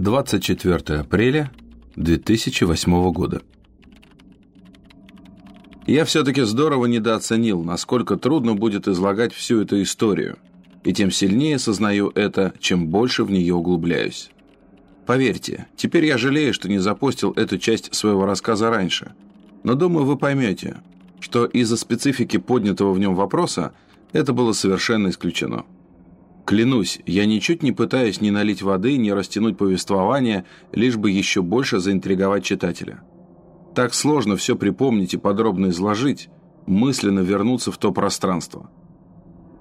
24 апреля 2008 года. Я все-таки здорово недооценил, насколько трудно будет излагать всю эту историю, и тем сильнее сознаю это, чем больше в нее углубляюсь. Поверьте, теперь я жалею, что не запустил эту часть своего рассказа раньше, но думаю, вы поймете, что из-за специфики поднятого в нем вопроса это было совершенно исключено. Клянусь, я ничуть не пытаюсь ни налить воды, ни растянуть повествование, лишь бы еще больше заинтриговать читателя. Так сложно все припомнить и подробно изложить, мысленно вернуться в то пространство.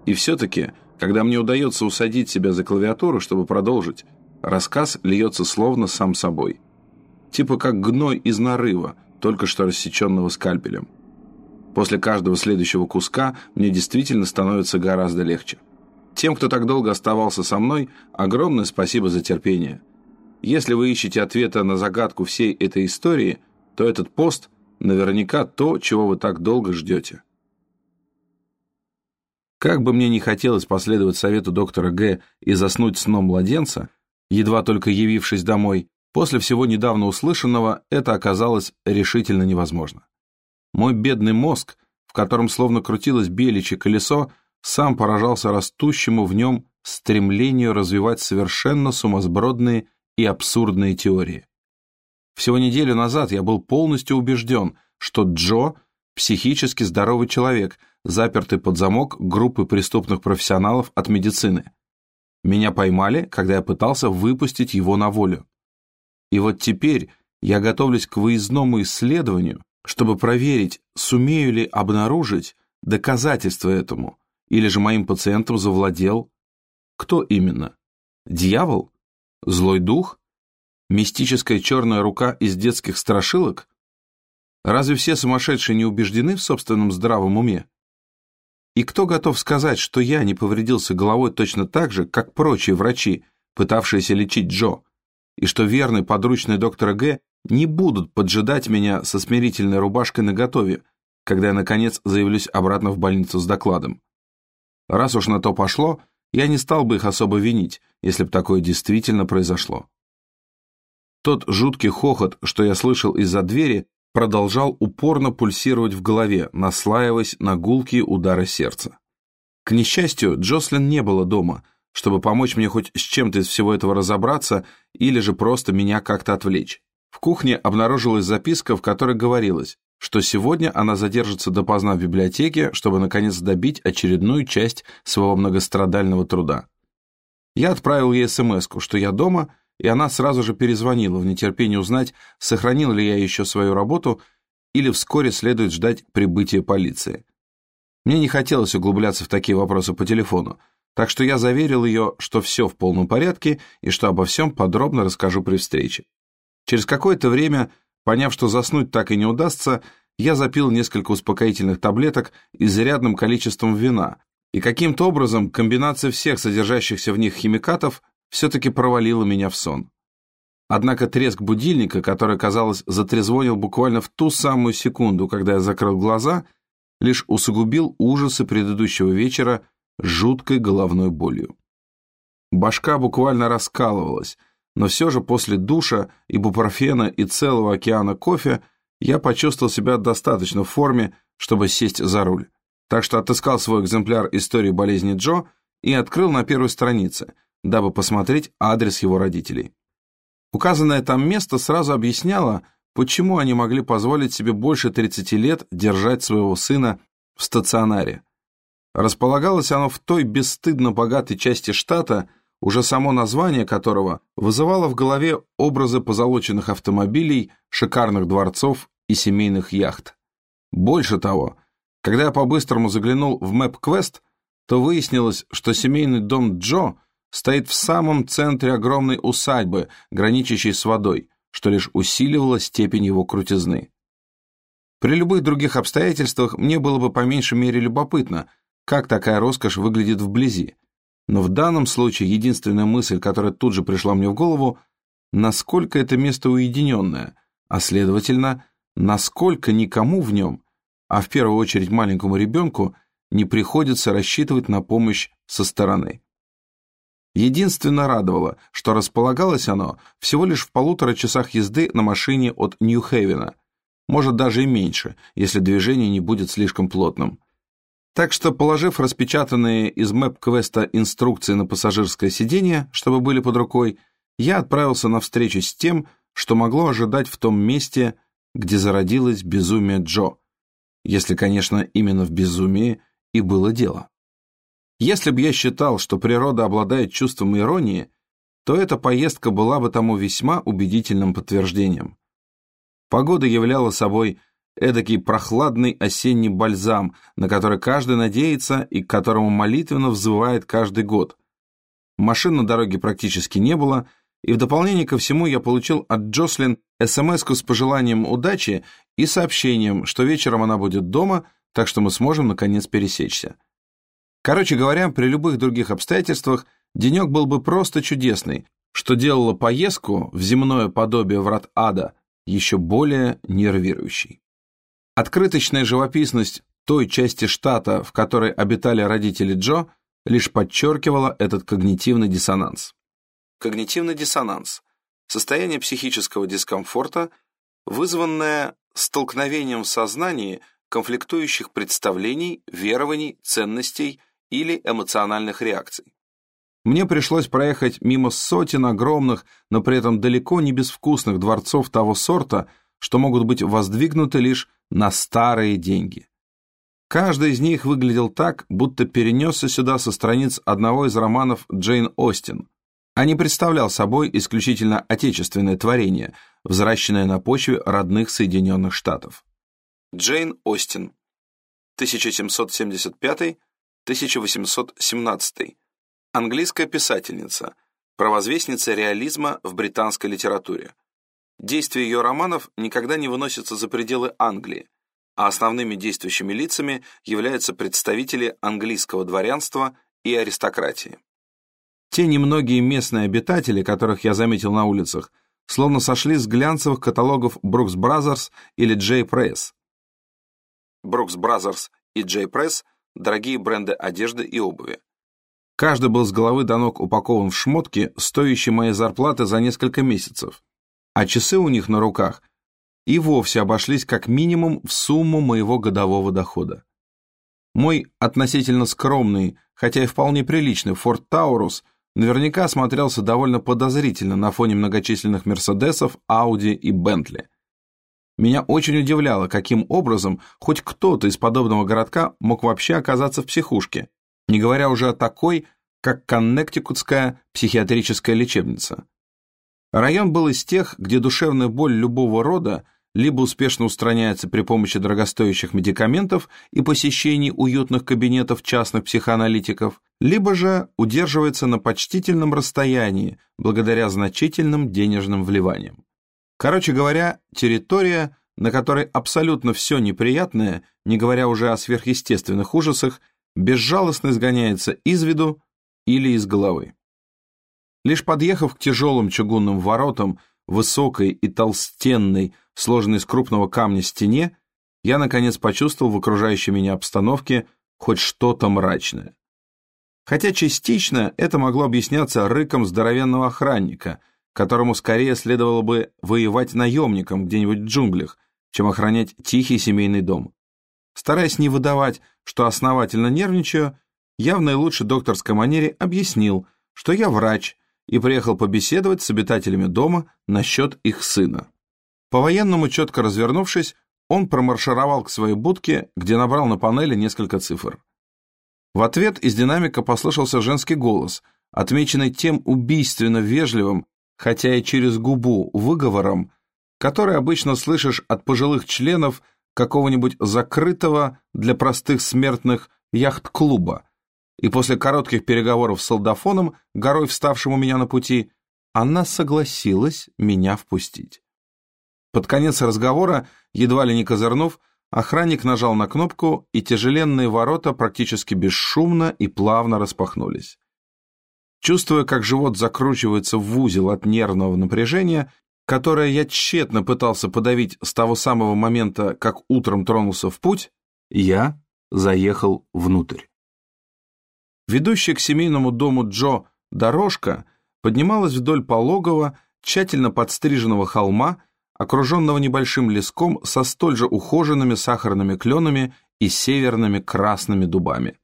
И все-таки, когда мне удается усадить себя за клавиатуру, чтобы продолжить, рассказ льется словно сам собой. Типа как гной из нарыва, только что рассеченного скальпелем. После каждого следующего куска мне действительно становится гораздо легче. Тем, кто так долго оставался со мной, огромное спасибо за терпение. Если вы ищете ответа на загадку всей этой истории, то этот пост наверняка то, чего вы так долго ждете. Как бы мне ни хотелось последовать совету доктора Г. и заснуть сном младенца, едва только явившись домой, после всего недавно услышанного это оказалось решительно невозможно. Мой бедный мозг, в котором словно крутилось беличье колесо, сам поражался растущему в нем стремлению развивать совершенно сумасбродные и абсурдные теории. Всего неделю назад я был полностью убежден, что Джо – психически здоровый человек, запертый под замок группы преступных профессионалов от медицины. Меня поймали, когда я пытался выпустить его на волю. И вот теперь я готовлюсь к выездному исследованию, чтобы проверить, сумею ли обнаружить доказательства этому, или же моим пациентом завладел... Кто именно? Дьявол? Злой дух? Мистическая черная рука из детских страшилок? Разве все сумасшедшие не убеждены в собственном здравом уме? И кто готов сказать, что я не повредился головой точно так же, как прочие врачи, пытавшиеся лечить Джо, и что верный подручный доктора Г не будут поджидать меня со смирительной рубашкой наготове, когда я, наконец, заявлюсь обратно в больницу с докладом? Раз уж на то пошло, я не стал бы их особо винить, если бы такое действительно произошло. Тот жуткий хохот, что я слышал из-за двери, продолжал упорно пульсировать в голове, наслаиваясь на гулкие удары сердца. К несчастью, Джослин не было дома, чтобы помочь мне хоть с чем-то из всего этого разобраться или же просто меня как-то отвлечь. В кухне обнаружилась записка, в которой говорилось, что сегодня она задержится допоздна в библиотеке, чтобы наконец добить очередную часть своего многострадального труда. Я отправил ей смс что я дома, и она сразу же перезвонила в нетерпении узнать, сохранил ли я еще свою работу или вскоре следует ждать прибытия полиции. Мне не хотелось углубляться в такие вопросы по телефону, так что я заверил ее, что все в полном порядке и что обо всем подробно расскажу при встрече. Через какое-то время Поняв, что заснуть так и не удастся, я запил несколько успокоительных таблеток изрядным количеством вина, и каким-то образом комбинация всех содержащихся в них химикатов все-таки провалила меня в сон. Однако треск будильника, который, казалось, затрезвонил буквально в ту самую секунду, когда я закрыл глаза, лишь усугубил ужасы предыдущего вечера жуткой головной болью. Башка буквально раскалывалась, но все же после душа, ибупрофена и целого океана кофе я почувствовал себя достаточно в форме, чтобы сесть за руль. Так что отыскал свой экземпляр истории болезни Джо и открыл на первой странице, дабы посмотреть адрес его родителей. Указанное там место сразу объясняло, почему они могли позволить себе больше 30 лет держать своего сына в стационаре. Располагалось оно в той бесстыдно богатой части штата, уже само название которого вызывало в голове образы позолоченных автомобилей, шикарных дворцов и семейных яхт. Больше того, когда я по-быстрому заглянул в MapQuest, то выяснилось, что семейный дом Джо стоит в самом центре огромной усадьбы, граничащей с водой, что лишь усиливало степень его крутизны. При любых других обстоятельствах мне было бы по меньшей мере любопытно, как такая роскошь выглядит вблизи, но в данном случае единственная мысль, которая тут же пришла мне в голову, насколько это место уединенное, а следовательно, насколько никому в нем, а в первую очередь маленькому ребенку, не приходится рассчитывать на помощь со стороны. Единственно радовало, что располагалось оно всего лишь в полутора часах езды на машине от Нью-Хевена, может даже и меньше, если движение не будет слишком плотным. Так что, положив распечатанные из мэп-квеста инструкции на пассажирское сиденье, чтобы были под рукой, я отправился на встречу с тем, что могло ожидать в том месте, где зародилось безумие Джо, если, конечно, именно в безумии и было дело. Если бы я считал, что природа обладает чувством иронии, то эта поездка была бы тому весьма убедительным подтверждением. Погода являла собой эдакий прохладный осенний бальзам, на который каждый надеется и к которому молитвенно взывает каждый год. Машин на дороге практически не было, и в дополнение ко всему я получил от Джослин смс с пожеланием удачи и сообщением, что вечером она будет дома, так что мы сможем наконец пересечься. Короче говоря, при любых других обстоятельствах денек был бы просто чудесный, что делало поездку в земное подобие врат ада еще более нервирующей. Открыточная живописность той части штата, в которой обитали родители Джо, лишь подчеркивала этот когнитивный диссонанс. Когнитивный диссонанс – состояние психического дискомфорта, вызванное столкновением в сознании конфликтующих представлений, верований, ценностей или эмоциональных реакций. Мне пришлось проехать мимо сотен огромных, но при этом далеко не безвкусных дворцов того сорта, что могут быть воздвигнуты лишь на старые деньги. Каждый из них выглядел так, будто перенесся сюда со страниц одного из романов Джейн Остин, а не представлял собой исключительно отечественное творение, взращенное на почве родных Соединенных Штатов. Джейн Остин, 1775 1817. Английская писательница, провозвестница реализма в британской литературе. Действия ее романов никогда не выносятся за пределы Англии, а основными действующими лицами являются представители английского дворянства и аристократии. Те немногие местные обитатели, которых я заметил на улицах, словно сошли с глянцевых каталогов Brooks Brothers или J. Press. Brooks Brothers и J. Press – дорогие бренды одежды и обуви. Каждый был с головы до ног упакован в шмотки, стоящие моей зарплаты за несколько месяцев, а часы у них на руках и вовсе обошлись как минимум в сумму моего годового дохода. Мой относительно скромный, хотя и вполне приличный Ford Taurus наверняка смотрелся довольно подозрительно на фоне многочисленных Мерседесов, Ауди и Бентли. Меня очень удивляло, каким образом хоть кто-то из подобного городка мог вообще оказаться в психушке, не говоря уже о такой, как Коннектикутская психиатрическая лечебница. Район был из тех, где душевная боль любого рода либо успешно устраняется при помощи дорогостоящих медикаментов и посещений уютных кабинетов частных психоаналитиков, либо же удерживается на почтительном расстоянии благодаря значительным денежным вливаниям. Короче говоря, территория, на которой абсолютно все неприятное, не говоря уже о сверхъестественных ужасах, безжалостно изгоняется из виду или из головы. Лишь подъехав к тяжелым чугунным воротам, высокой и толстенной, сложенной из крупного камня стене, я, наконец, почувствовал в окружающей меня обстановке хоть что-то мрачное. Хотя частично это могло объясняться рыком здоровенного охранника, которому скорее следовало бы воевать наемником где-нибудь в джунглях, чем охранять тихий семейный дом. Стараясь не выдавать, что основательно нервничаю, я в наилучшей докторской манере объяснил, что я врач и приехал побеседовать с обитателями дома насчет их сына. По-военному четко развернувшись, он промаршировал к своей будке, где набрал на панели несколько цифр. В ответ из динамика послышался женский голос, отмеченный тем убийственно вежливым хотя и через губу, выговором, который обычно слышишь от пожилых членов какого-нибудь закрытого для простых смертных яхт-клуба. И после коротких переговоров с солдафоном, горой вставшим у меня на пути, она согласилась меня впустить. Под конец разговора, едва ли не козырнув, охранник нажал на кнопку, и тяжеленные ворота практически бесшумно и плавно распахнулись. Чувствуя, как живот закручивается в узел от нервного напряжения, которое я тщетно пытался подавить с того самого момента, как утром тронулся в путь, я заехал внутрь. Ведущая к семейному дому Джо Дорожка поднималась вдоль пологого, тщательно подстриженного холма, окруженного небольшим леском со столь же ухоженными сахарными кленами и северными красными дубами.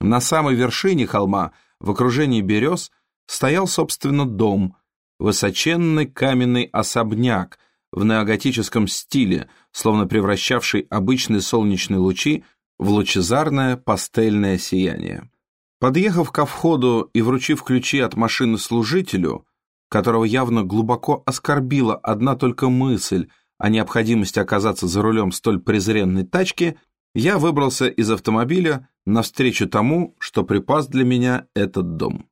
На самой вершине холма, в окружении берез, стоял, собственно, дом, высоченный каменный особняк в неоготическом стиле, словно превращавший обычные солнечные лучи в лучезарное пастельное сияние. Подъехав ко входу и вручив ключи от машины служителю, которого явно глубоко оскорбила одна только мысль о необходимости оказаться за рулем столь презренной тачки, я выбрался из автомобиля навстречу тому, что припас для меня этот дом.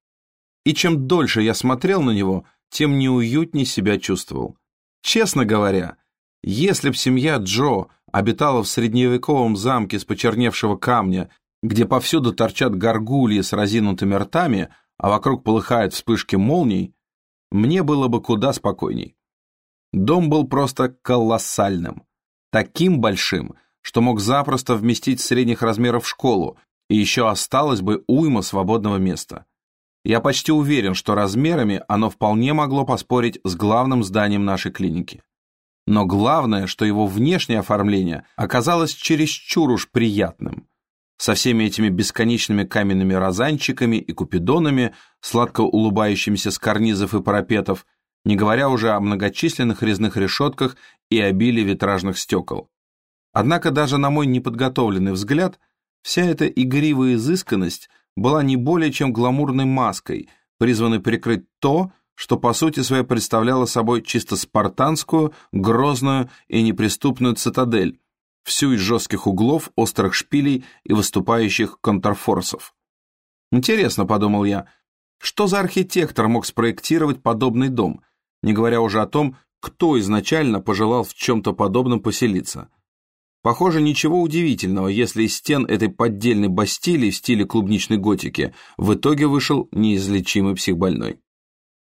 И чем дольше я смотрел на него, тем неуютней себя чувствовал. Честно говоря, если б семья Джо обитала в средневековом замке с почерневшего камня, где повсюду торчат горгульи с разинутыми ртами, а вокруг полыхают вспышки молний, мне было бы куда спокойней. Дом был просто колоссальным, таким большим, что мог запросто вместить средних размеров школу, и еще осталось бы уйма свободного места. Я почти уверен, что размерами оно вполне могло поспорить с главным зданием нашей клиники. Но главное, что его внешнее оформление оказалось чересчур уж приятным. Со всеми этими бесконечными каменными розанчиками и купидонами, сладко улыбающимися с карнизов и парапетов, не говоря уже о многочисленных резных решетках и обилии витражных стекол. Однако даже на мой неподготовленный взгляд, вся эта игривая изысканность была не более чем гламурной маской, призванной прикрыть то, что по сути своей представляло собой чисто спартанскую, грозную и неприступную цитадель, всю из жестких углов, острых шпилей и выступающих контрфорсов. Интересно, подумал я, что за архитектор мог спроектировать подобный дом, не говоря уже о том, кто изначально пожелал в чем-то подобном поселиться. Похоже, ничего удивительного, если из стен этой поддельной бастилии в стиле клубничной готики в итоге вышел неизлечимый психбольной.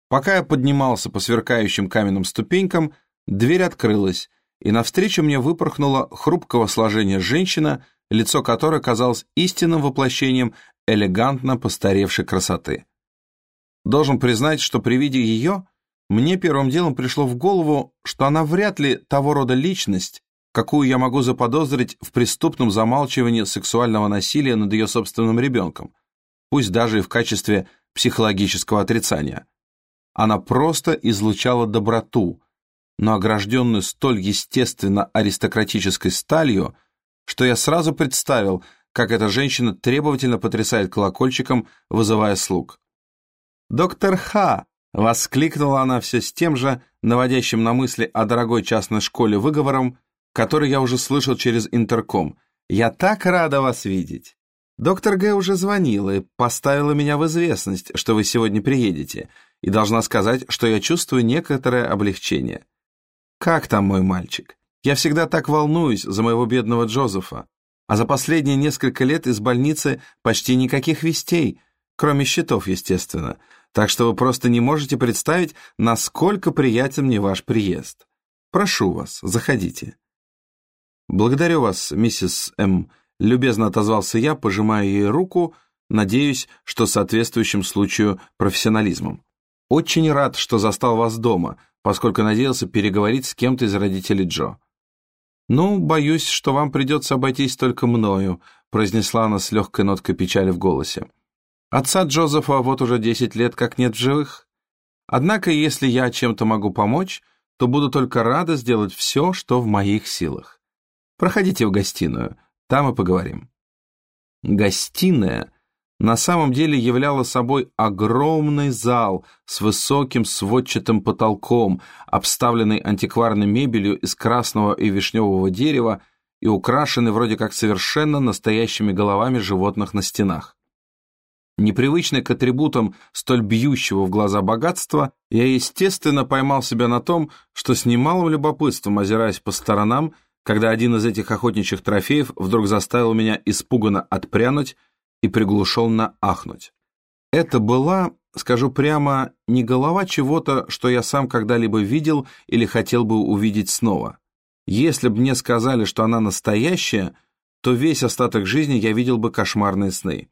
Пока я поднимался по сверкающим каменным ступенькам, дверь открылась, и навстречу мне выпорхнула хрупкого сложения женщина, лицо которой казалось истинным воплощением элегантно постаревшей красоты. Должен признать, что при виде ее мне первым делом пришло в голову, что она вряд ли того рода личность, какую я могу заподозрить в преступном замалчивании сексуального насилия над ее собственным ребенком, пусть даже и в качестве психологического отрицания. Она просто излучала доброту, но огражденную столь естественно аристократической сталью, что я сразу представил, как эта женщина требовательно потрясает колокольчиком, вызывая слуг. «Доктор Ха!» — воскликнула она все с тем же, наводящим на мысли о дорогой частной школе выговором, который я уже слышал через интерком. «Я так рада вас видеть!» Доктор Г. уже звонила и поставила меня в известность, что вы сегодня приедете, и должна сказать, что я чувствую некоторое облегчение. Как там мой мальчик? Я всегда так волнуюсь за моего бедного Джозефа, а за последние несколько лет из больницы почти никаких вестей, кроме счетов, естественно, так что вы просто не можете представить, насколько приятен мне ваш приезд. Прошу вас, заходите. «Благодарю вас, миссис М», — любезно отозвался я, пожимая ей руку, надеюсь, что соответствующим случаю профессионализмом. «Очень рад, что застал вас дома, поскольку надеялся переговорить с кем-то из родителей Джо». «Ну, боюсь, что вам придется обойтись только мною», — произнесла она с легкой ноткой печали в голосе. «Отца Джозефа вот уже десять лет как нет в живых. Однако, если я чем-то могу помочь, то буду только рада сделать все, что в моих силах. Проходите в гостиную, там и поговорим». Гостиная на самом деле являла собой огромный зал с высоким сводчатым потолком, обставленный антикварной мебелью из красного и вишневого дерева и украшенный вроде как совершенно настоящими головами животных на стенах. Непривычный к атрибутам столь бьющего в глаза богатства, я, естественно, поймал себя на том, что с немалым любопытством, озираясь по сторонам, когда один из этих охотничьих трофеев вдруг заставил меня испуганно отпрянуть и приглушенно ахнуть. Это была, скажу прямо, не голова чего-то, что я сам когда-либо видел или хотел бы увидеть снова. Если бы мне сказали, что она настоящая, то весь остаток жизни я видел бы кошмарные сны.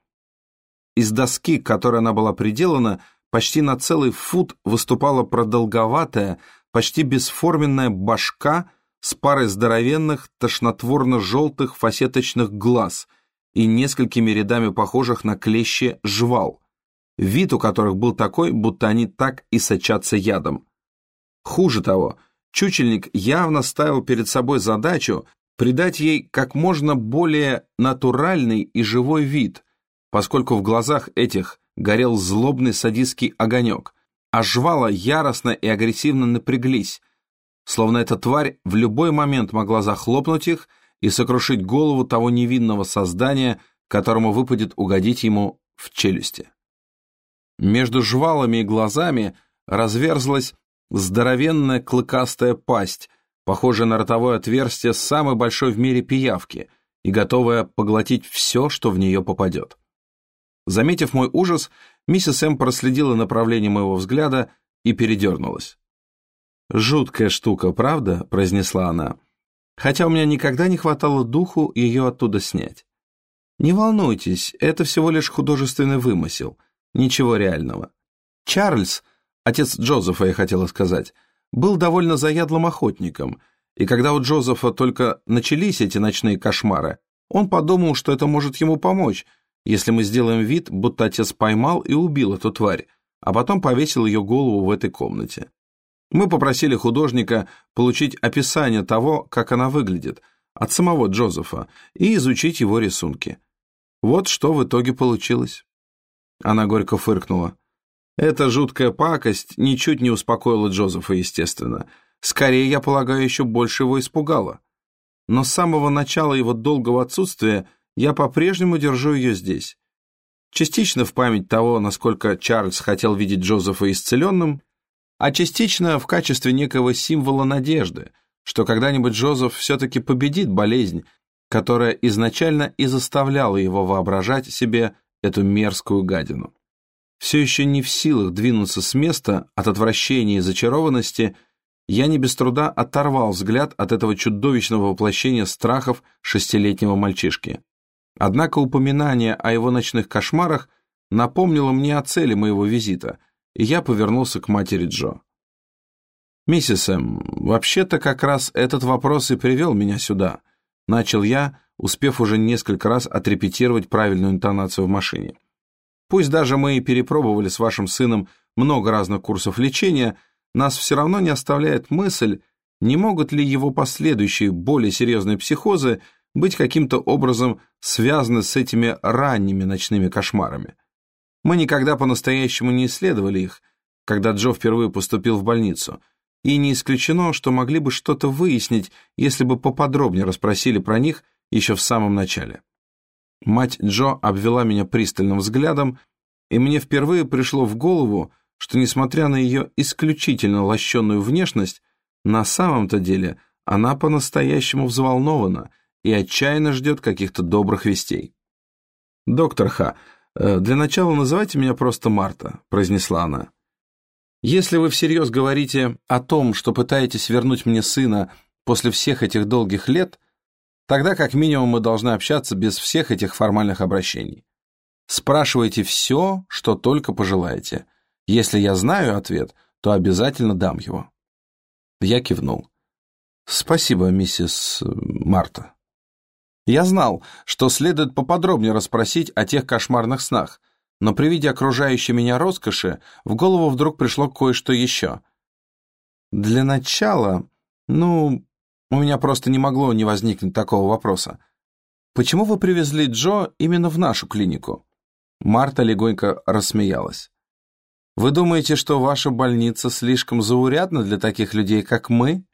Из доски, к которой она была приделана, почти на целый фут выступала продолговатая, почти бесформенная башка с парой здоровенных, тошнотворно-желтых фасеточных глаз и несколькими рядами похожих на клещи жвал, вид у которых был такой, будто они так и сочатся ядом. Хуже того, чучельник явно ставил перед собой задачу придать ей как можно более натуральный и живой вид, поскольку в глазах этих горел злобный садистский огонек, а жвала яростно и агрессивно напряглись, словно эта тварь в любой момент могла захлопнуть их и сокрушить голову того невинного создания, которому выпадет угодить ему в челюсти. Между жвалами и глазами разверзлась здоровенная клыкастая пасть, похожая на ротовое отверстие самой большой в мире пиявки и готовая поглотить все, что в нее попадет. Заметив мой ужас, миссис М проследила направление моего взгляда и передернулась. «Жуткая штука, правда?» — произнесла она. «Хотя у меня никогда не хватало духу ее оттуда снять. Не волнуйтесь, это всего лишь художественный вымысел, ничего реального. Чарльз, отец Джозефа, я хотела сказать, был довольно заядлым охотником, и когда у Джозефа только начались эти ночные кошмары, он подумал, что это может ему помочь, если мы сделаем вид, будто отец поймал и убил эту тварь, а потом повесил ее голову в этой комнате. Мы попросили художника получить описание того, как она выглядит, от самого Джозефа, и изучить его рисунки. Вот что в итоге получилось. Она горько фыркнула. Эта жуткая пакость ничуть не успокоила Джозефа, естественно. Скорее, я полагаю, еще больше его испугала. Но с самого начала его долгого отсутствия я по-прежнему держу ее здесь. Частично в память того, насколько Чарльз хотел видеть Джозефа исцеленным, а частично в качестве некого символа надежды, что когда-нибудь Джозеф все-таки победит болезнь, которая изначально и заставляла его воображать себе эту мерзкую гадину. Все еще не в силах двинуться с места от отвращения и зачарованности, я не без труда оторвал взгляд от этого чудовищного воплощения страхов шестилетнего мальчишки. Однако упоминание о его ночных кошмарах напомнило мне о цели моего визита — и я повернулся к матери Джо. «Миссис М, вообще-то как раз этот вопрос и привел меня сюда», начал я, успев уже несколько раз отрепетировать правильную интонацию в машине. «Пусть даже мы и перепробовали с вашим сыном много разных курсов лечения, нас все равно не оставляет мысль, не могут ли его последующие более серьезные психозы быть каким-то образом связаны с этими ранними ночными кошмарами. Мы никогда по-настоящему не исследовали их, когда Джо впервые поступил в больницу, и не исключено, что могли бы что-то выяснить, если бы поподробнее расспросили про них еще в самом начале. Мать Джо обвела меня пристальным взглядом, и мне впервые пришло в голову, что, несмотря на ее исключительно лощеную внешность, на самом-то деле она по-настоящему взволнована и отчаянно ждет каких-то добрых вестей. «Доктор Ха, «Э, «Для начала называйте меня просто Марта», — произнесла она. «Если вы всерьез говорите о том, что пытаетесь вернуть мне сына после всех этих долгих лет, тогда как минимум мы должны общаться без всех этих формальных обращений. Спрашивайте все, что только пожелаете. Если я знаю ответ, то обязательно дам его». Я кивнул. «Спасибо, миссис Марта». Я знал, что следует поподробнее расспросить о тех кошмарных снах, но при виде окружающей меня роскоши в голову вдруг пришло кое-что еще. Для начала, ну, у меня просто не могло не возникнуть такого вопроса. Почему вы привезли Джо именно в нашу клинику? Марта легонько рассмеялась. Вы думаете, что ваша больница слишком заурядна для таких людей, как мы?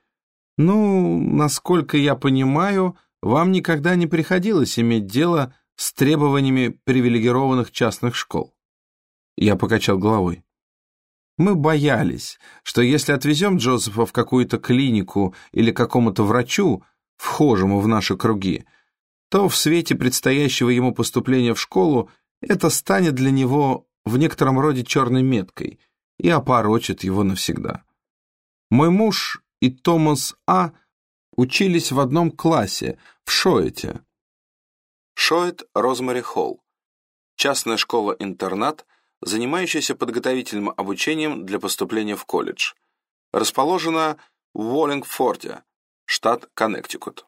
Ну, насколько я понимаю, вам никогда не приходилось иметь дело с требованиями привилегированных частных школ?» Я покачал головой. Мы боялись, что если отвезем Джозефа в какую-то клинику или какому-то врачу, вхожему в наши круги, то в свете предстоящего ему поступления в школу это станет для него в некотором роде черной меткой и опорочит его навсегда. Мой муж и Томас А учились в одном классе, в Шоэте. Шоэт Розмари Холл. частная школа-интернат, занимающаяся подготовительным обучением для поступления в колледж. Расположена в Уоллингфорте, штат Коннектикут.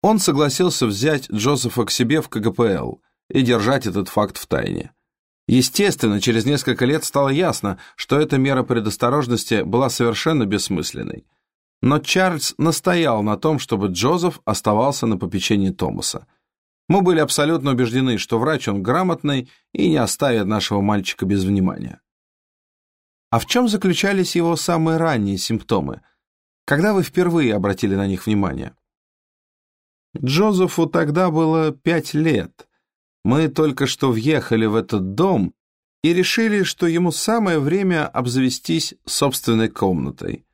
Он согласился взять Джозефа к себе в КГПЛ и держать этот факт в тайне. Естественно, через несколько лет стало ясно, что эта мера предосторожности была совершенно бессмысленной. Но Чарльз настоял на том, чтобы Джозеф оставался на попечении Томаса. Мы были абсолютно убеждены, что врач он грамотный и не оставит нашего мальчика без внимания. А в чем заключались его самые ранние симптомы? Когда вы впервые обратили на них внимание? Джозефу тогда было пять лет. Мы только что въехали в этот дом и решили, что ему самое время обзавестись собственной комнатой.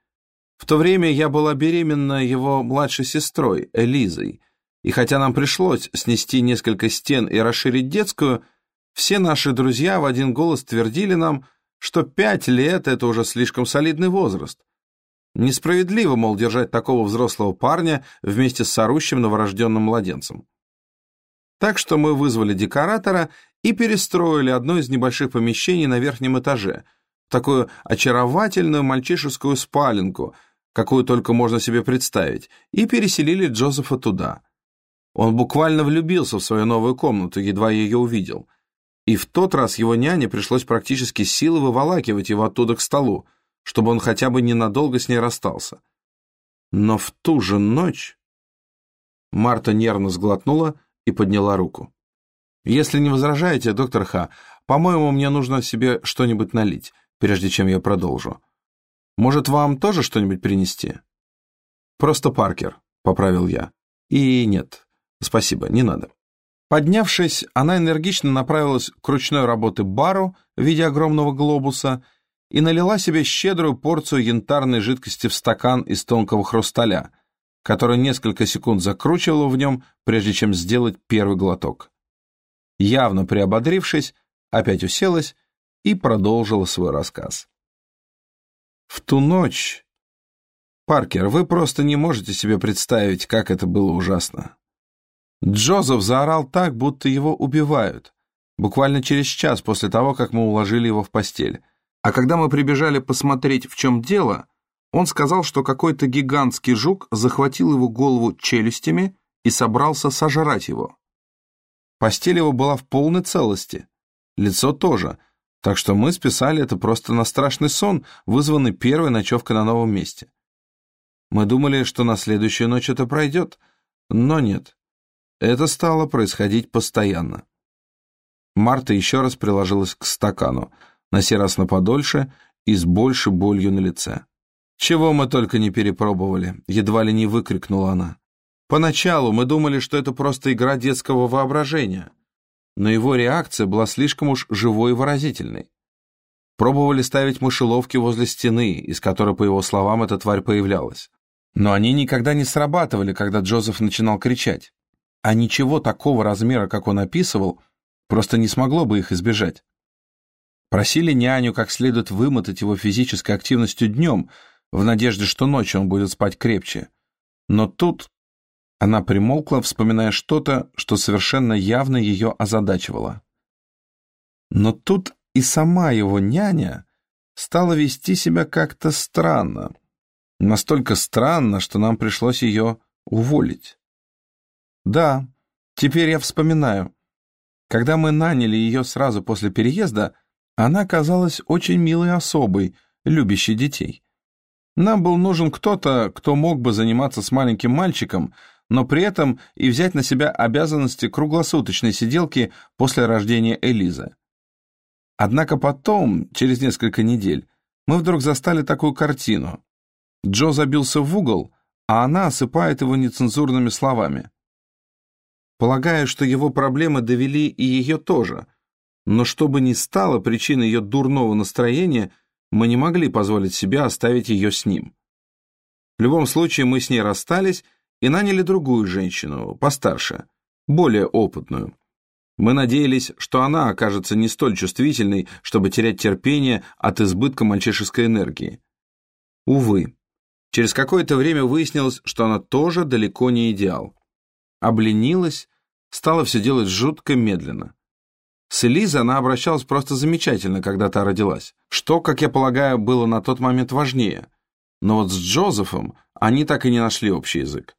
В то время я была беременна его младшей сестрой, Элизой, и хотя нам пришлось снести несколько стен и расширить детскую, все наши друзья в один голос твердили нам, что пять лет — это уже слишком солидный возраст. Несправедливо, мол, держать такого взрослого парня вместе с орущим новорожденным младенцем. Так что мы вызвали декоратора и перестроили одно из небольших помещений на верхнем этаже, такую очаровательную мальчишескую спаленку, какую только можно себе представить, и переселили Джозефа туда. Он буквально влюбился в свою новую комнату, едва ее увидел. И в тот раз его няне пришлось практически силой выволакивать его оттуда к столу, чтобы он хотя бы ненадолго с ней расстался. Но в ту же ночь... Марта нервно сглотнула и подняла руку. «Если не возражаете, доктор Ха, по-моему, мне нужно себе что-нибудь налить, прежде чем я продолжу. Может, вам тоже что-нибудь принести?» «Просто Паркер», — поправил я. «И нет, спасибо, не надо». Поднявшись, она энергично направилась к ручной работы бару в виде огромного глобуса и налила себе щедрую порцию янтарной жидкости в стакан из тонкого хрусталя, который несколько секунд закручивала в нем, прежде чем сделать первый глоток. Явно приободрившись, опять уселась и продолжила свой рассказ. В ту ночь... Паркер, вы просто не можете себе представить, как это было ужасно. Джозеф заорал так, будто его убивают, буквально через час после того, как мы уложили его в постель. А когда мы прибежали посмотреть, в чем дело, он сказал, что какой-то гигантский жук захватил его голову челюстями и собрался сожрать его. Постель его была в полной целости, лицо тоже, так что мы списали это просто на страшный сон, вызванный первой ночевкой на новом месте. Мы думали, что на следующую ночь это пройдет, но нет. Это стало происходить постоянно. Марта еще раз приложилась к стакану, на сей раз на подольше и с большей болью на лице. «Чего мы только не перепробовали», — едва ли не выкрикнула она. «Поначалу мы думали, что это просто игра детского воображения, но его реакция была слишком уж живой и выразительной. Пробовали ставить мышеловки возле стены, из которой, по его словам, эта тварь появлялась. Но они никогда не срабатывали, когда Джозеф начинал кричать. А ничего такого размера, как он описывал, просто не смогло бы их избежать. Просили няню как следует вымотать его физической активностью днем, в надежде, что ночью он будет спать крепче. Но тут она примолкла, вспоминая что-то, что совершенно явно ее озадачивало. Но тут и сама его няня стала вести себя как-то странно. Настолько странно, что нам пришлось ее уволить. Да, теперь я вспоминаю. Когда мы наняли ее сразу после переезда, она казалась очень милой особой, любящей детей. Нам был нужен кто-то, кто мог бы заниматься с маленьким мальчиком, но при этом и взять на себя обязанности круглосуточной сиделки после рождения Элизы. Однако потом, через несколько недель, мы вдруг застали такую картину. Джо забился в угол, а она осыпает его нецензурными словами. Полагаю, что его проблемы довели и ее тоже, но что бы ни стало причиной ее дурного настроения, мы не могли позволить себе оставить ее с ним. В любом случае мы с ней расстались и наняли другую женщину, постарше, более опытную. Мы надеялись, что она окажется не столь чувствительной, чтобы терять терпение от избытка мальчишеской энергии. Увы, через какое-то время выяснилось, что она тоже далеко не идеал. Обленилась, стала все делать жутко медленно. С Элизой она обращалась просто замечательно, когда та родилась, что, как я полагаю, было на тот момент важнее. Но вот с Джозефом они так и не нашли общий язык.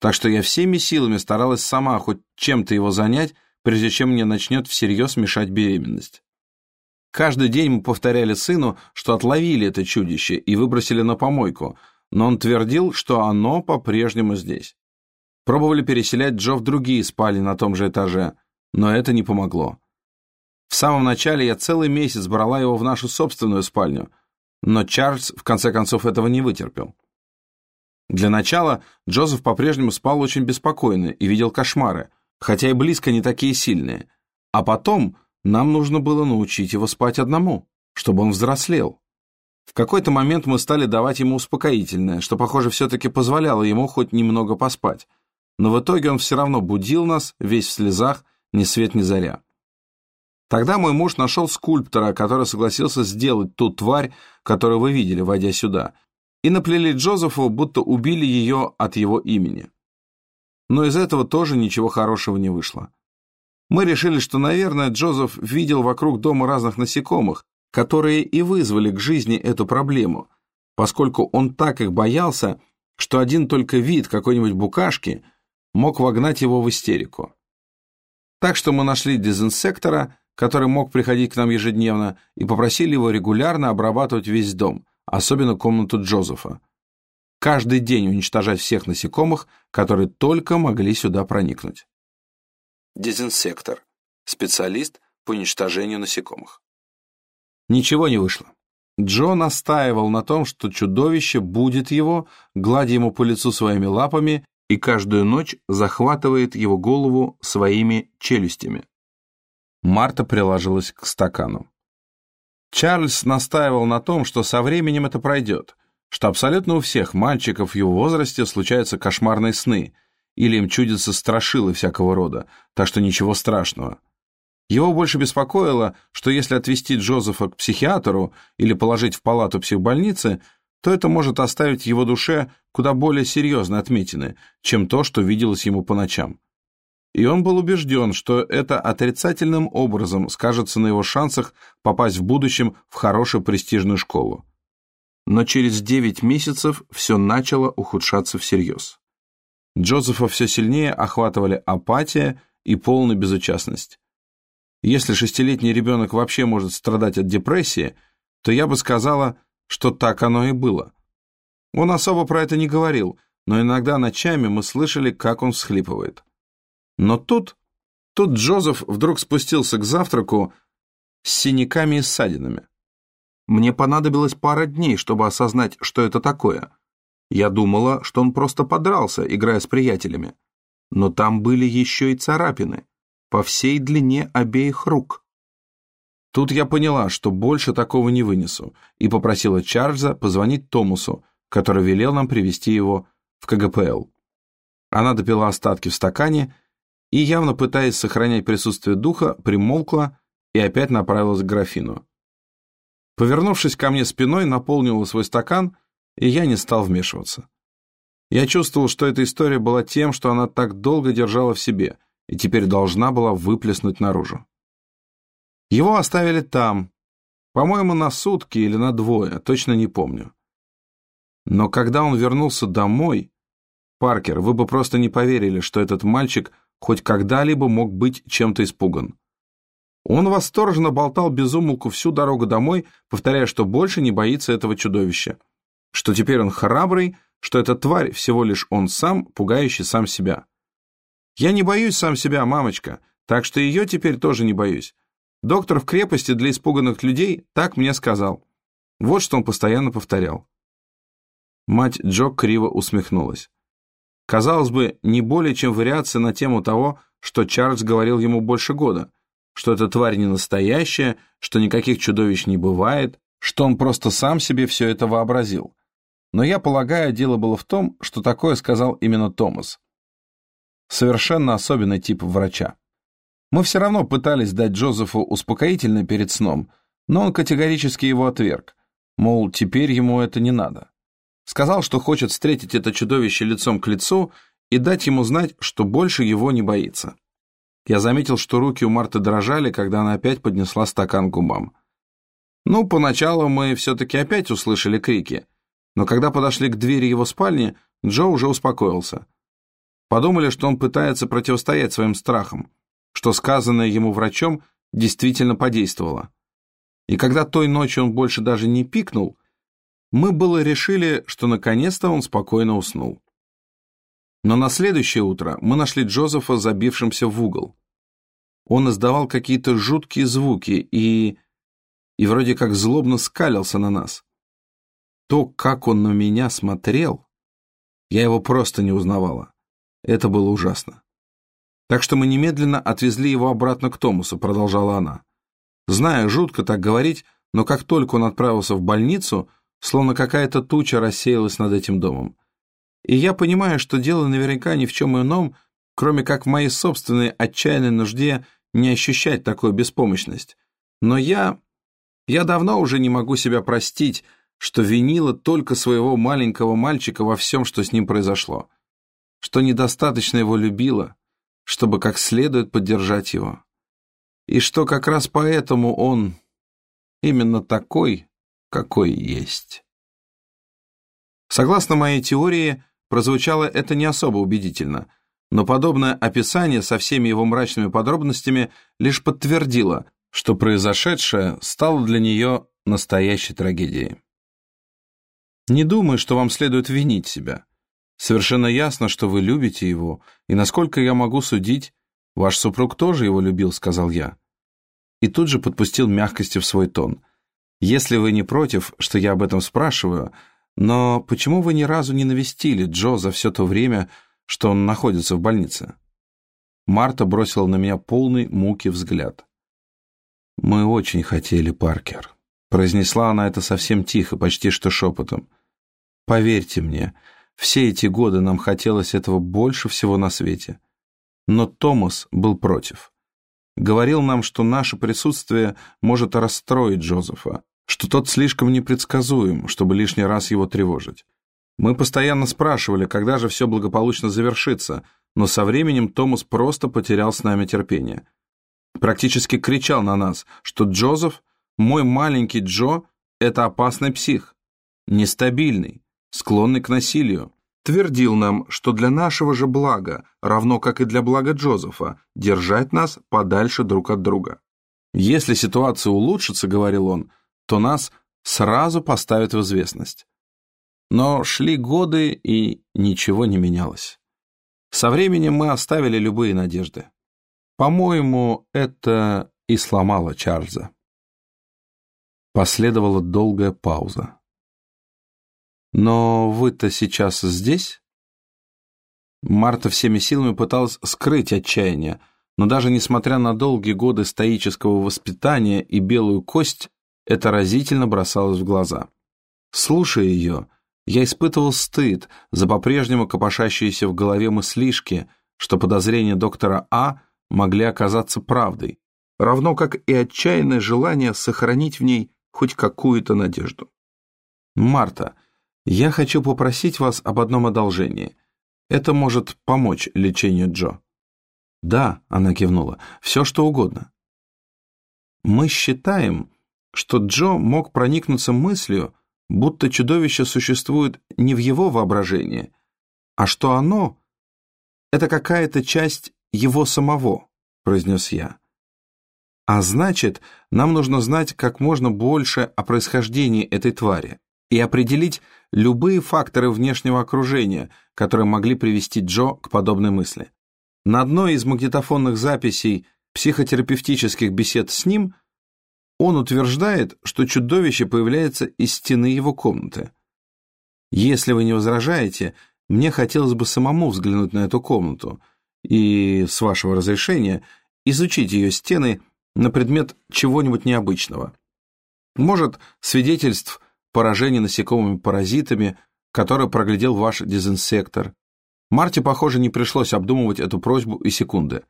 Так что я всеми силами старалась сама хоть чем-то его занять, прежде чем мне начнет всерьез мешать беременность. Каждый день мы повторяли сыну, что отловили это чудище и выбросили на помойку, но он твердил, что оно по-прежнему здесь. Пробовали переселять Джо в другие спальни на том же этаже, но это не помогло. В самом начале я целый месяц брала его в нашу собственную спальню, но Чарльз в конце концов этого не вытерпел. Для начала Джозеф по-прежнему спал очень беспокойно и видел кошмары, хотя и близко не такие сильные. А потом нам нужно было научить его спать одному, чтобы он взрослел. В какой-то момент мы стали давать ему успокоительное, что, похоже, все-таки позволяло ему хоть немного поспать. Но в итоге он все равно будил нас, весь в слезах, ни свет ни заря. Тогда мой муж нашел скульптора, который согласился сделать ту тварь, которую вы видели, войдя сюда, и наплели Джозефу, будто убили ее от его имени. Но из этого тоже ничего хорошего не вышло. Мы решили, что, наверное, Джозеф видел вокруг дома разных насекомых, которые и вызвали к жизни эту проблему, поскольку он так их боялся, что один только вид какой-нибудь букашки мог вогнать его в истерику. Так что мы нашли дезинсектора, который мог приходить к нам ежедневно, и попросили его регулярно обрабатывать весь дом, особенно комнату Джозефа. Каждый день уничтожать всех насекомых, которые только могли сюда проникнуть. Дезинсектор. Специалист по уничтожению насекомых. Ничего не вышло. Джо настаивал на том, что чудовище будет его, гладя ему по лицу своими лапами и каждую ночь захватывает его голову своими челюстями. Марта приложилась к стакану. Чарльз настаивал на том, что со временем это пройдет, что абсолютно у всех мальчиков в его возрасте случаются кошмарные сны, или им чудятся страшилы всякого рода, так что ничего страшного. Его больше беспокоило, что если отвезти Джозефа к психиатру или положить в палату психбольницы, то это может оставить его душе куда более серьезные отметины, чем то, что виделось ему по ночам и он был убежден, что это отрицательным образом скажется на его шансах попасть в будущем в хорошую престижную школу. Но через 9 месяцев все начало ухудшаться всерьез. Джозефа все сильнее охватывали апатия и полная безучастность. Если шестилетний ребенок вообще может страдать от депрессии, то я бы сказала, что так оно и было. Он особо про это не говорил, но иногда ночами мы слышали, как он всхлипывает. Но тут, тут Джозеф вдруг спустился к завтраку с синяками и ссадинами. Мне понадобилось пара дней, чтобы осознать, что это такое. Я думала, что он просто подрался, играя с приятелями. Но там были еще и царапины, по всей длине обеих рук. Тут я поняла, что больше такого не вынесу, и попросила Чарльза позвонить Томасу, который велел нам привести его в КГПЛ. Она допила остатки в стакане и, явно пытаясь сохранять присутствие духа, примолкла и опять направилась к графину. Повернувшись ко мне спиной, наполнила свой стакан, и я не стал вмешиваться. Я чувствовал, что эта история была тем, что она так долго держала в себе, и теперь должна была выплеснуть наружу. Его оставили там, по-моему, на сутки или на двое, точно не помню. Но когда он вернулся домой, Паркер, вы бы просто не поверили, что этот мальчик хоть когда-либо мог быть чем-то испуган. Он восторженно болтал без умолку всю дорогу домой, повторяя, что больше не боится этого чудовища, что теперь он храбрый, что эта тварь всего лишь он сам, пугающий сам себя. «Я не боюсь сам себя, мамочка, так что ее теперь тоже не боюсь. Доктор в крепости для испуганных людей так мне сказал». Вот что он постоянно повторял. Мать Джо криво усмехнулась. Казалось бы, не более чем вариация на тему того, что Чарльз говорил ему больше года, что эта тварь не настоящая, что никаких чудовищ не бывает, что он просто сам себе все это вообразил. Но я полагаю, дело было в том, что такое сказал именно Томас. Совершенно особенный тип врача. Мы все равно пытались дать Джозефу успокоительное перед сном, но он категорически его отверг, мол, теперь ему это не надо. Сказал, что хочет встретить это чудовище лицом к лицу и дать ему знать, что больше его не боится. Я заметил, что руки у Марты дрожали, когда она опять поднесла стакан к губам. Ну, поначалу мы все-таки опять услышали крики, но когда подошли к двери его спальни, Джо уже успокоился. Подумали, что он пытается противостоять своим страхам, что сказанное ему врачом действительно подействовало. И когда той ночью он больше даже не пикнул, мы было решили, что наконец-то он спокойно уснул. Но на следующее утро мы нашли Джозефа забившимся в угол. Он издавал какие-то жуткие звуки и... и вроде как злобно скалился на нас. То, как он на меня смотрел, я его просто не узнавала. Это было ужасно. Так что мы немедленно отвезли его обратно к Томасу, продолжала она. Знаю, жутко так говорить, но как только он отправился в больницу, словно какая-то туча рассеялась над этим домом. И я понимаю, что дело наверняка ни в чем ином, кроме как в моей собственной отчаянной нужде не ощущать такую беспомощность. Но я... я давно уже не могу себя простить, что винила только своего маленького мальчика во всем, что с ним произошло, что недостаточно его любила, чтобы как следует поддержать его, и что как раз поэтому он именно такой, какой есть. Согласно моей теории, прозвучало это не особо убедительно, но подобное описание со всеми его мрачными подробностями лишь подтвердило, что произошедшее стало для нее настоящей трагедией. Не думаю, что вам следует винить себя. Совершенно ясно, что вы любите его, и, насколько я могу судить, ваш супруг тоже его любил, сказал я. И тут же подпустил мягкости в свой тон. Если вы не против, что я об этом спрашиваю, но почему вы ни разу не навестили Джо за все то время, что он находится в больнице? Марта бросила на меня полный муки взгляд. «Мы очень хотели, Паркер», — произнесла она это совсем тихо, почти что шепотом. «Поверьте мне, все эти годы нам хотелось этого больше всего на свете. Но Томас был против. Говорил нам, что наше присутствие может расстроить Джозефа, что тот слишком непредсказуем, чтобы лишний раз его тревожить. Мы постоянно спрашивали, когда же все благополучно завершится, но со временем Томас просто потерял с нами терпение. Практически кричал на нас, что Джозеф, мой маленький Джо, это опасный псих, нестабильный, склонный к насилию. Твердил нам, что для нашего же блага, равно как и для блага Джозефа, держать нас подальше друг от друга. Если ситуация улучшится, говорил он, то нас сразу поставят в известность. Но шли годы, и ничего не менялось. Со временем мы оставили любые надежды. По-моему, это и сломало Чарльза. Последовала долгая пауза. «Но вы-то сейчас здесь?» Марта всеми силами пыталась скрыть отчаяние, но даже несмотря на долгие годы стоического воспитания и белую кость, это разительно бросалось в глаза. Слушая ее, я испытывал стыд за по-прежнему копошащиеся в голове мыслишки, что подозрения доктора А могли оказаться правдой, равно как и отчаянное желание сохранить в ней хоть какую-то надежду. «Марта, я хочу попросить вас об одном одолжении. Это может помочь лечению Джо». «Да», — она кивнула, — «все что угодно». «Мы считаем, что Джо мог проникнуться мыслью, будто чудовище существует не в его воображении, а что оно — это какая-то часть его самого, произнес я. А значит, нам нужно знать как можно больше о происхождении этой твари и определить любые факторы внешнего окружения, которые могли привести Джо к подобной мысли. На одной из магнитофонных записей психотерапевтических бесед с ним – он утверждает, что чудовище появляется из стены его комнаты. Если вы не возражаете, мне хотелось бы самому взглянуть на эту комнату и, с вашего разрешения, изучить ее стены на предмет чего-нибудь необычного. Может, свидетельств поражения насекомыми паразитами, который проглядел ваш дезинсектор. Марте, похоже, не пришлось обдумывать эту просьбу и секунды.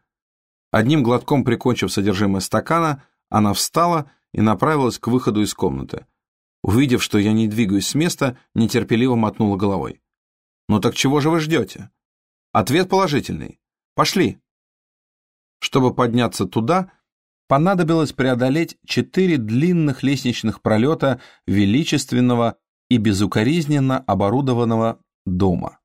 Одним глотком прикончив содержимое стакана, она встала и направилась к выходу из комнаты. Увидев, что я не двигаюсь с места, нетерпеливо мотнула головой. «Ну так чего же вы ждете?» «Ответ положительный. Пошли!» Чтобы подняться туда, понадобилось преодолеть четыре длинных лестничных пролета величественного и безукоризненно оборудованного дома.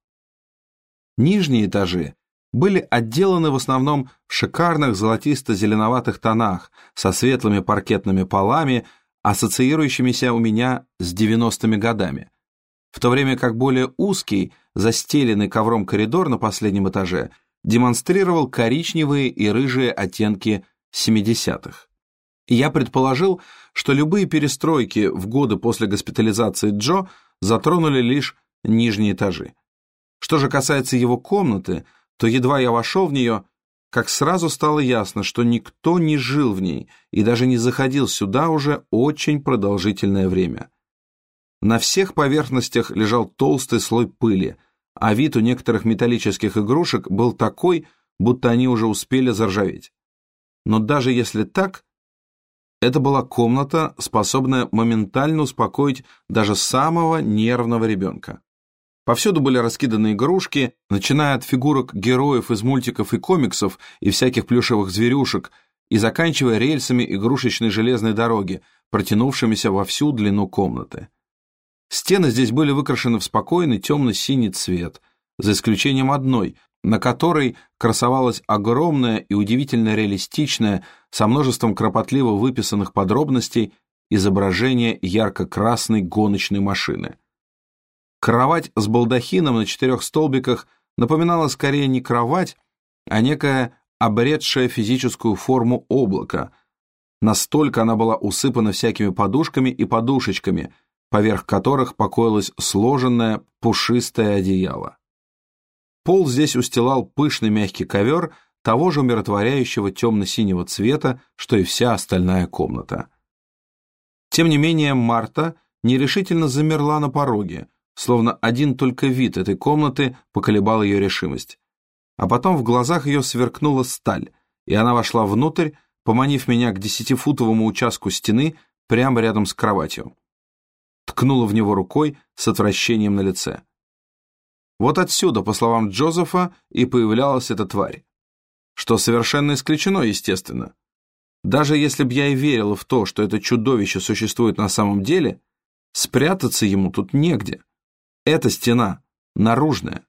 Нижние этажи были отделаны в основном в шикарных золотисто-зеленоватых тонах со светлыми паркетными полами, ассоциирующимися у меня с 90-ми годами, в то время как более узкий, застеленный ковром коридор на последнем этаже демонстрировал коричневые и рыжие оттенки 70-х. Я предположил, что любые перестройки в годы после госпитализации Джо затронули лишь нижние этажи. Что же касается его комнаты, то едва я вошел в нее, как сразу стало ясно, что никто не жил в ней и даже не заходил сюда уже очень продолжительное время. На всех поверхностях лежал толстый слой пыли, а вид у некоторых металлических игрушек был такой, будто они уже успели заржаветь. Но даже если так, это была комната, способная моментально успокоить даже самого нервного ребенка. Повсюду были раскиданы игрушки, начиная от фигурок героев из мультиков и комиксов и всяких плюшевых зверюшек, и заканчивая рельсами игрушечной железной дороги, протянувшимися во всю длину комнаты. Стены здесь были выкрашены в спокойный темно-синий цвет, за исключением одной, на которой красовалась огромная и удивительно реалистичная, со множеством кропотливо выписанных подробностей, изображение ярко-красной гоночной машины. Кровать с балдахином на четырех столбиках напоминала скорее не кровать, а некая обретшая физическую форму облака. Настолько она была усыпана всякими подушками и подушечками, поверх которых покоилось сложенное пушистое одеяло. Пол здесь устилал пышный мягкий ковер того же умиротворяющего темно-синего цвета, что и вся остальная комната. Тем не менее, Марта нерешительно замерла на пороге, словно один только вид этой комнаты поколебал ее решимость. А потом в глазах ее сверкнула сталь, и она вошла внутрь, поманив меня к десятифутовому участку стены прямо рядом с кроватью ткнула в него рукой с отвращением на лице. Вот отсюда, по словам Джозефа, и появлялась эта тварь. Что совершенно исключено, естественно. Даже если б я и верил в то, что это чудовище существует на самом деле, спрятаться ему тут негде. Эта стена наружная.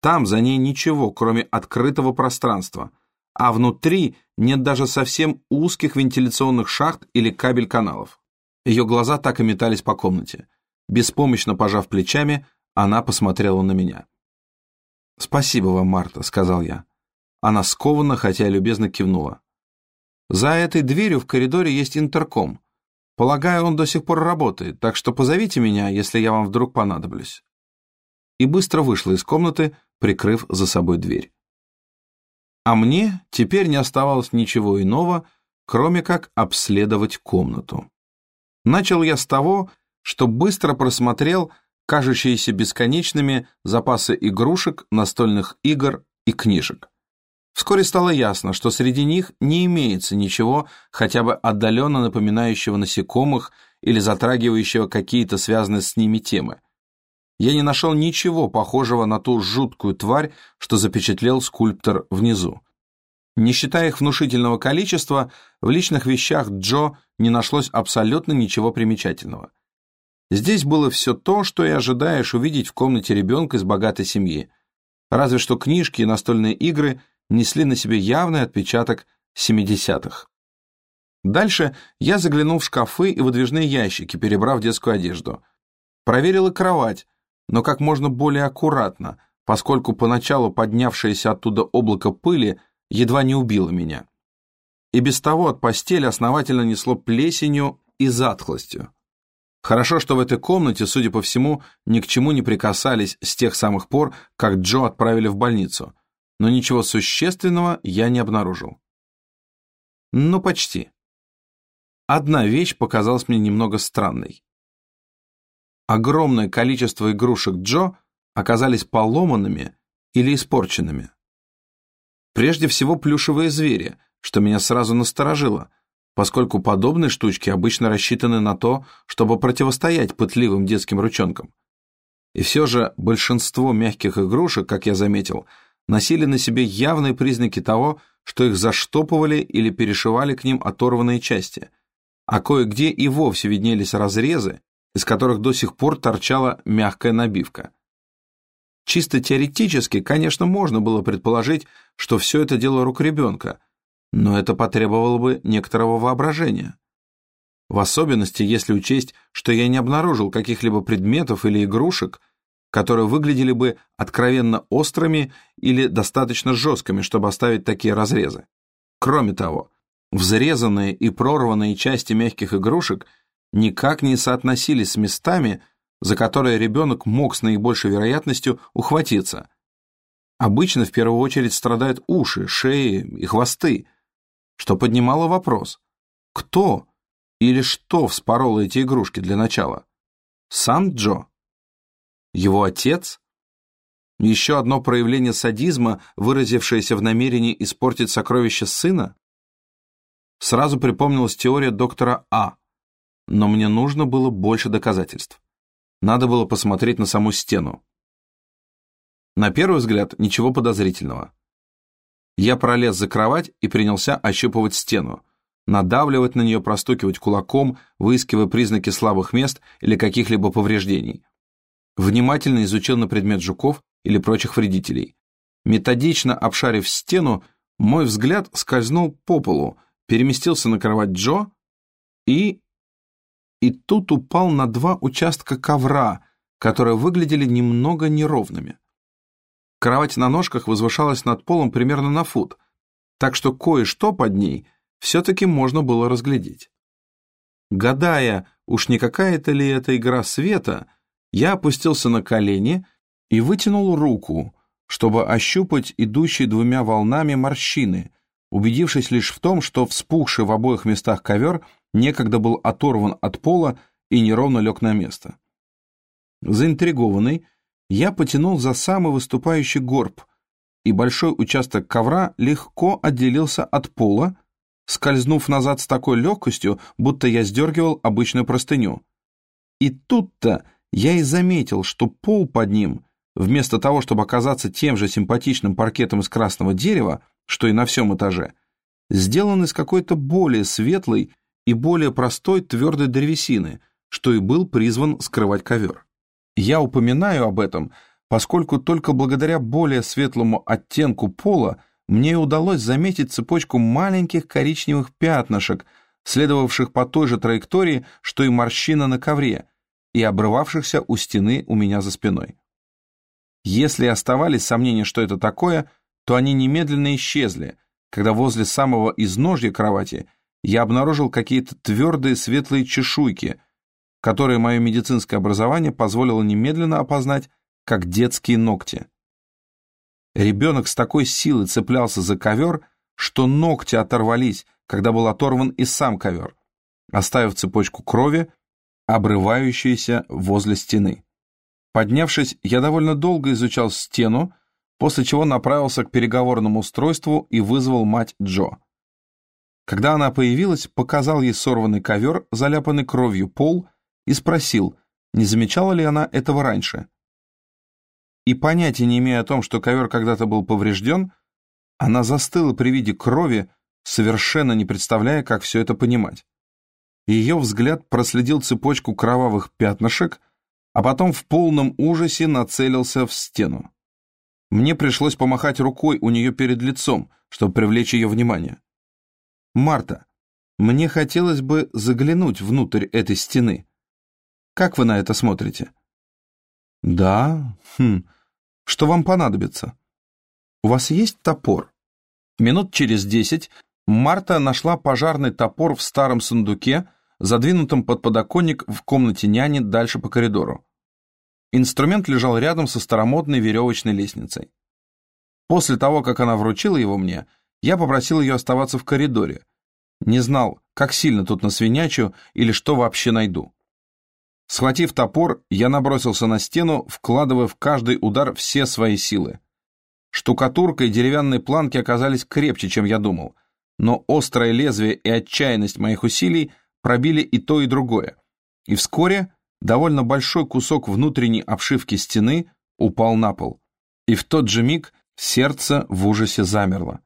Там за ней ничего, кроме открытого пространства, а внутри нет даже совсем узких вентиляционных шахт или кабель-каналов. Ее глаза так и метались по комнате. Беспомощно пожав плечами, она посмотрела на меня. «Спасибо вам, Марта», — сказал я. Она скованно, хотя и любезно кивнула. «За этой дверью в коридоре есть интерком. Полагаю, он до сих пор работает, так что позовите меня, если я вам вдруг понадоблюсь». И быстро вышла из комнаты, прикрыв за собой дверь. А мне теперь не оставалось ничего иного, кроме как обследовать комнату. Начал я с того, что быстро просмотрел кажущиеся бесконечными запасы игрушек, настольных игр и книжек. Вскоре стало ясно, что среди них не имеется ничего хотя бы отдаленно напоминающего насекомых или затрагивающего какие-то связанные с ними темы. Я не нашел ничего похожего на ту жуткую тварь, что запечатлел скульптор внизу. Не считая их внушительного количества, в личных вещах Джо не нашлось абсолютно ничего примечательного. Здесь было все то, что и ожидаешь увидеть в комнате ребенка из богатой семьи. Разве что книжки и настольные игры несли на себе явный отпечаток 70-х. Дальше я заглянул в шкафы и выдвижные ящики, перебрав детскую одежду. Проверил и кровать, но как можно более аккуратно, поскольку поначалу поднявшееся оттуда облако пыли едва не убило меня. И без того от постели основательно несло плесенью и затхлостью. Хорошо, что в этой комнате, судя по всему, ни к чему не прикасались с тех самых пор, как Джо отправили в больницу, но ничего существенного я не обнаружил. Ну, почти. Одна вещь показалась мне немного странной. Огромное количество игрушек Джо оказались поломанными или испорченными. Прежде всего плюшевые звери, что меня сразу насторожило, поскольку подобные штучки обычно рассчитаны на то, чтобы противостоять пытливым детским ручонкам. И все же большинство мягких игрушек, как я заметил, носили на себе явные признаки того, что их заштопывали или перешивали к ним оторванные части, а кое-где и вовсе виднелись разрезы, из которых до сих пор торчала мягкая набивка. Чисто теоретически, конечно, можно было предположить, что все это дело рук ребенка, но это потребовало бы некоторого воображения. В особенности, если учесть, что я не обнаружил каких-либо предметов или игрушек, которые выглядели бы откровенно острыми или достаточно жесткими, чтобы оставить такие разрезы. Кроме того, взрезанные и прорванные части мягких игрушек никак не соотносились с местами, за которые ребенок мог с наибольшей вероятностью ухватиться. Обычно в первую очередь страдают уши, шеи и хвосты, что поднимало вопрос, кто или что вспороло эти игрушки для начала? Сам Джо? Его отец? Еще одно проявление садизма, выразившееся в намерении испортить сокровище сына? Сразу припомнилась теория доктора А, но мне нужно было больше доказательств. Надо было посмотреть на саму стену. На первый взгляд ничего подозрительного. Я пролез за кровать и принялся ощупывать стену, надавливать на нее, простукивать кулаком, выискивая признаки слабых мест или каких-либо повреждений. Внимательно изучил на предмет жуков или прочих вредителей. Методично обшарив стену, мой взгляд скользнул по полу, переместился на кровать Джо и... И тут упал на два участка ковра, которые выглядели немного неровными. Кровать на ножках возвышалась над полом примерно на фут, так что кое-что под ней все-таки можно было разглядеть. Гадая, уж не какая-то ли это игра света, я опустился на колени и вытянул руку, чтобы ощупать идущие двумя волнами морщины, убедившись лишь в том, что вспухший в обоих местах ковер некогда был оторван от пола и неровно лег на место. Заинтригованный, я потянул за самый выступающий горб, и большой участок ковра легко отделился от пола, скользнув назад с такой легкостью, будто я сдергивал обычную простыню. И тут-то я и заметил, что пол под ним, вместо того, чтобы оказаться тем же симпатичным паркетом из красного дерева, что и на всем этаже, сделан из какой-то более светлой и более простой твердой древесины, что и был призван скрывать ковер. Я упоминаю об этом, поскольку только благодаря более светлому оттенку пола мне удалось заметить цепочку маленьких коричневых пятнышек, следовавших по той же траектории, что и морщина на ковре, и обрывавшихся у стены у меня за спиной. Если оставались сомнения, что это такое, то они немедленно исчезли, когда возле самого изножья кровати я обнаружил какие-то твердые светлые чешуйки, которые мое медицинское образование позволило немедленно опознать как детские ногти. Ребенок с такой силой цеплялся за ковер, что ногти оторвались, когда был оторван и сам ковер, оставив цепочку крови, обрывающиеся возле стены. Поднявшись, я довольно долго изучал стену, после чего направился к переговорному устройству и вызвал мать Джо. Когда она появилась, показал ей сорванный ковер, заляпанный кровью пол, и спросил, не замечала ли она этого раньше. И понятия не имея о том, что ковер когда-то был поврежден, она застыла при виде крови, совершенно не представляя, как все это понимать. Ее взгляд проследил цепочку кровавых пятнышек, а потом в полном ужасе нацелился в стену. Мне пришлось помахать рукой у нее перед лицом, чтобы привлечь ее внимание. «Марта, мне хотелось бы заглянуть внутрь этой стены. Как вы на это смотрите?» «Да, хм, что вам понадобится?» «У вас есть топор?» Минут через десять Марта нашла пожарный топор в старом сундуке, задвинутым под подоконник в комнате няни дальше по коридору. Инструмент лежал рядом со старомодной веревочной лестницей. После того, как она вручила его мне, я попросил ее оставаться в коридоре. Не знал, как сильно тут насвинячу или что вообще найду. Схватив топор, я набросился на стену, вкладывая в каждый удар все свои силы. Штукатурка и деревянные планки оказались крепче, чем я думал, но острое лезвие и отчаянность моих усилий – пробили и то, и другое. И вскоре довольно большой кусок внутренней обшивки стены упал на пол. И в тот же миг Сердце в ужасе замерло.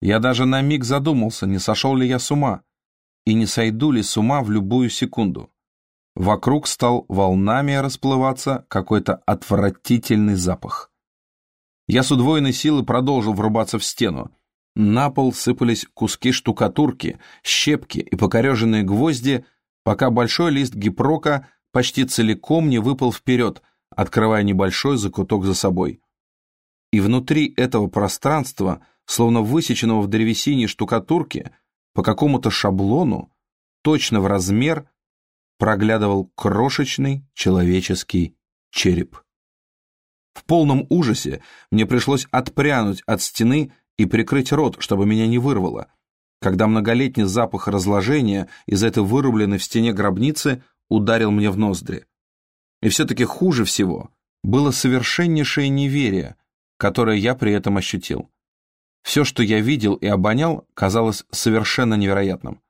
Я даже на миг задумался, не сошел ли я с ума, и не сойду ли с ума в любую секунду. Вокруг стал волнами расплываться какой-то отвратительный запах. Я с удвоенной силы продолжил врубаться в стену. На пол сыпались куски штукатурки, щепки и покореженные гвозди, пока большой лист гипрока почти целиком не выпал вперед, открывая небольшой закуток за собой. И внутри этого пространства, словно высеченного в древесине штукатурки, по какому-то шаблону, точно в размер, проглядывал крошечный человеческий череп. В полном ужасе мне пришлось отпрянуть от стены и прикрыть рот, чтобы меня не вырвало, когда многолетний запах разложения из этой вырубленной в стене гробницы ударил мне в ноздри. И все-таки хуже всего было совершеннейшее неверие, которое я при этом ощутил. Все, что я видел и обонял, казалось совершенно невероятным.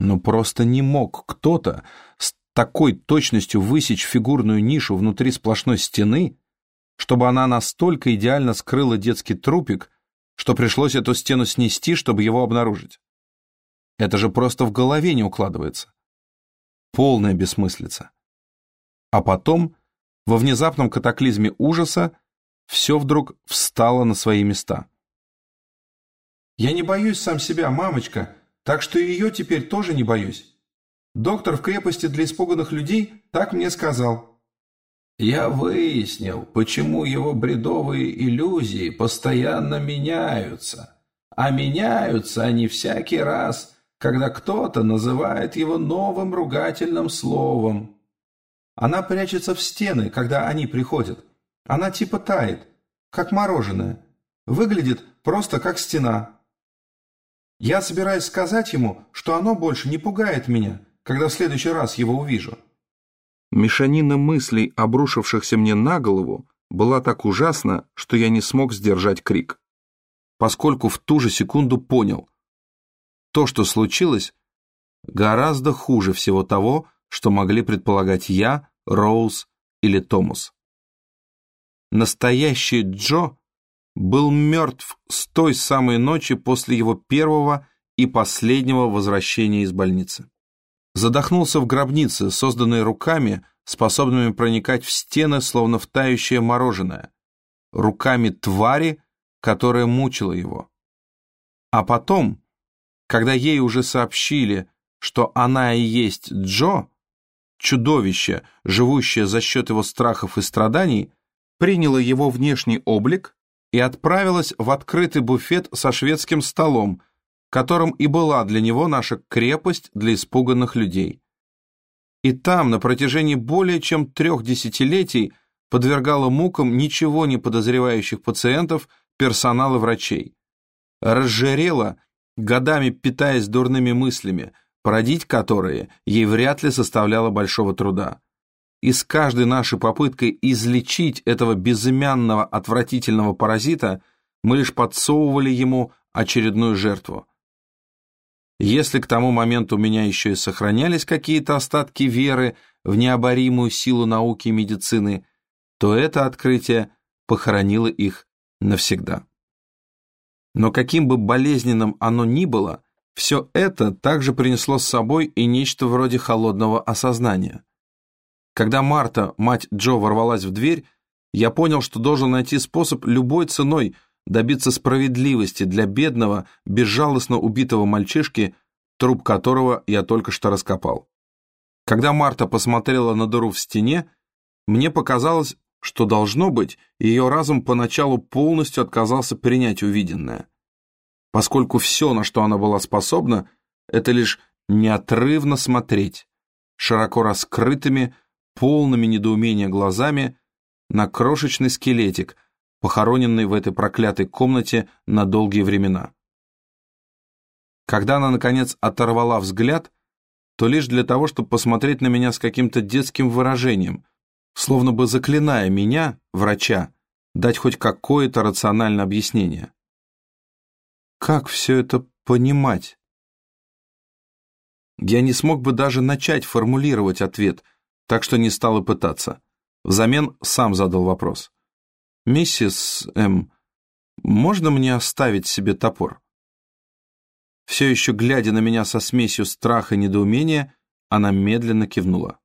Но просто не мог кто-то с такой точностью высечь фигурную нишу внутри сплошной стены, чтобы она настолько идеально скрыла детский трупик, что пришлось эту стену снести, чтобы его обнаружить. Это же просто в голове не укладывается. Полная бессмыслица. А потом, во внезапном катаклизме ужаса, все вдруг встало на свои места. «Я не боюсь сам себя, мамочка, так что и ее теперь тоже не боюсь. Доктор в крепости для испуганных людей так мне сказал». Я выяснил, почему его бредовые иллюзии постоянно меняются. А меняются они всякий раз, когда кто-то называет его новым ругательным словом. Она прячется в стены, когда они приходят. Она типа тает, как мороженое. Выглядит просто как стена. Я собираюсь сказать ему, что оно больше не пугает меня, когда в следующий раз его увижу. Мешанина мыслей, обрушившихся мне на голову, была так ужасна, что я не смог сдержать крик. Поскольку в ту же секунду понял, то, что случилось, гораздо хуже всего того, что могли предполагать я, Роуз или Томас. Настоящий Джо был мертв с той самой ночи после его первого и последнего возвращения из больницы задохнулся в гробнице, созданной руками, способными проникать в стены, словно в мороженое, руками твари, которая мучила его. А потом, когда ей уже сообщили, что она и есть Джо, чудовище, живущее за счет его страхов и страданий, приняло его внешний облик и отправилась в открытый буфет со шведским столом, которым и была для него наша крепость для испуганных людей. И там на протяжении более чем трех десятилетий подвергала мукам ничего не подозревающих пациентов, персонала врачей. Разжирела, годами питаясь дурными мыслями, породить которые ей вряд ли составляло большого труда. И с каждой нашей попыткой излечить этого безымянного отвратительного паразита мы лишь подсовывали ему очередную жертву. Если к тому моменту у меня еще и сохранялись какие-то остатки веры в необоримую силу науки и медицины, то это открытие похоронило их навсегда. Но каким бы болезненным оно ни было, все это также принесло с собой и нечто вроде холодного осознания. Когда Марта, мать Джо, ворвалась в дверь, я понял, что должен найти способ любой ценой – добиться справедливости для бедного, безжалостно убитого мальчишки, труп которого я только что раскопал. Когда Марта посмотрела на дыру в стене, мне показалось, что, должно быть, ее разум поначалу полностью отказался принять увиденное. Поскольку все, на что она была способна, это лишь неотрывно смотреть, широко раскрытыми, полными недоумения глазами, на крошечный скелетик, похороненный в этой проклятой комнате на долгие времена. Когда она, наконец, оторвала взгляд, то лишь для того, чтобы посмотреть на меня с каким-то детским выражением, словно бы заклиная меня, врача, дать хоть какое-то рациональное объяснение. Как все это понимать? Я не смог бы даже начать формулировать ответ, так что не стал и пытаться. Взамен сам задал вопрос. «Миссис М., можно мне оставить себе топор?» Все еще глядя на меня со смесью страха и недоумения, она медленно кивнула.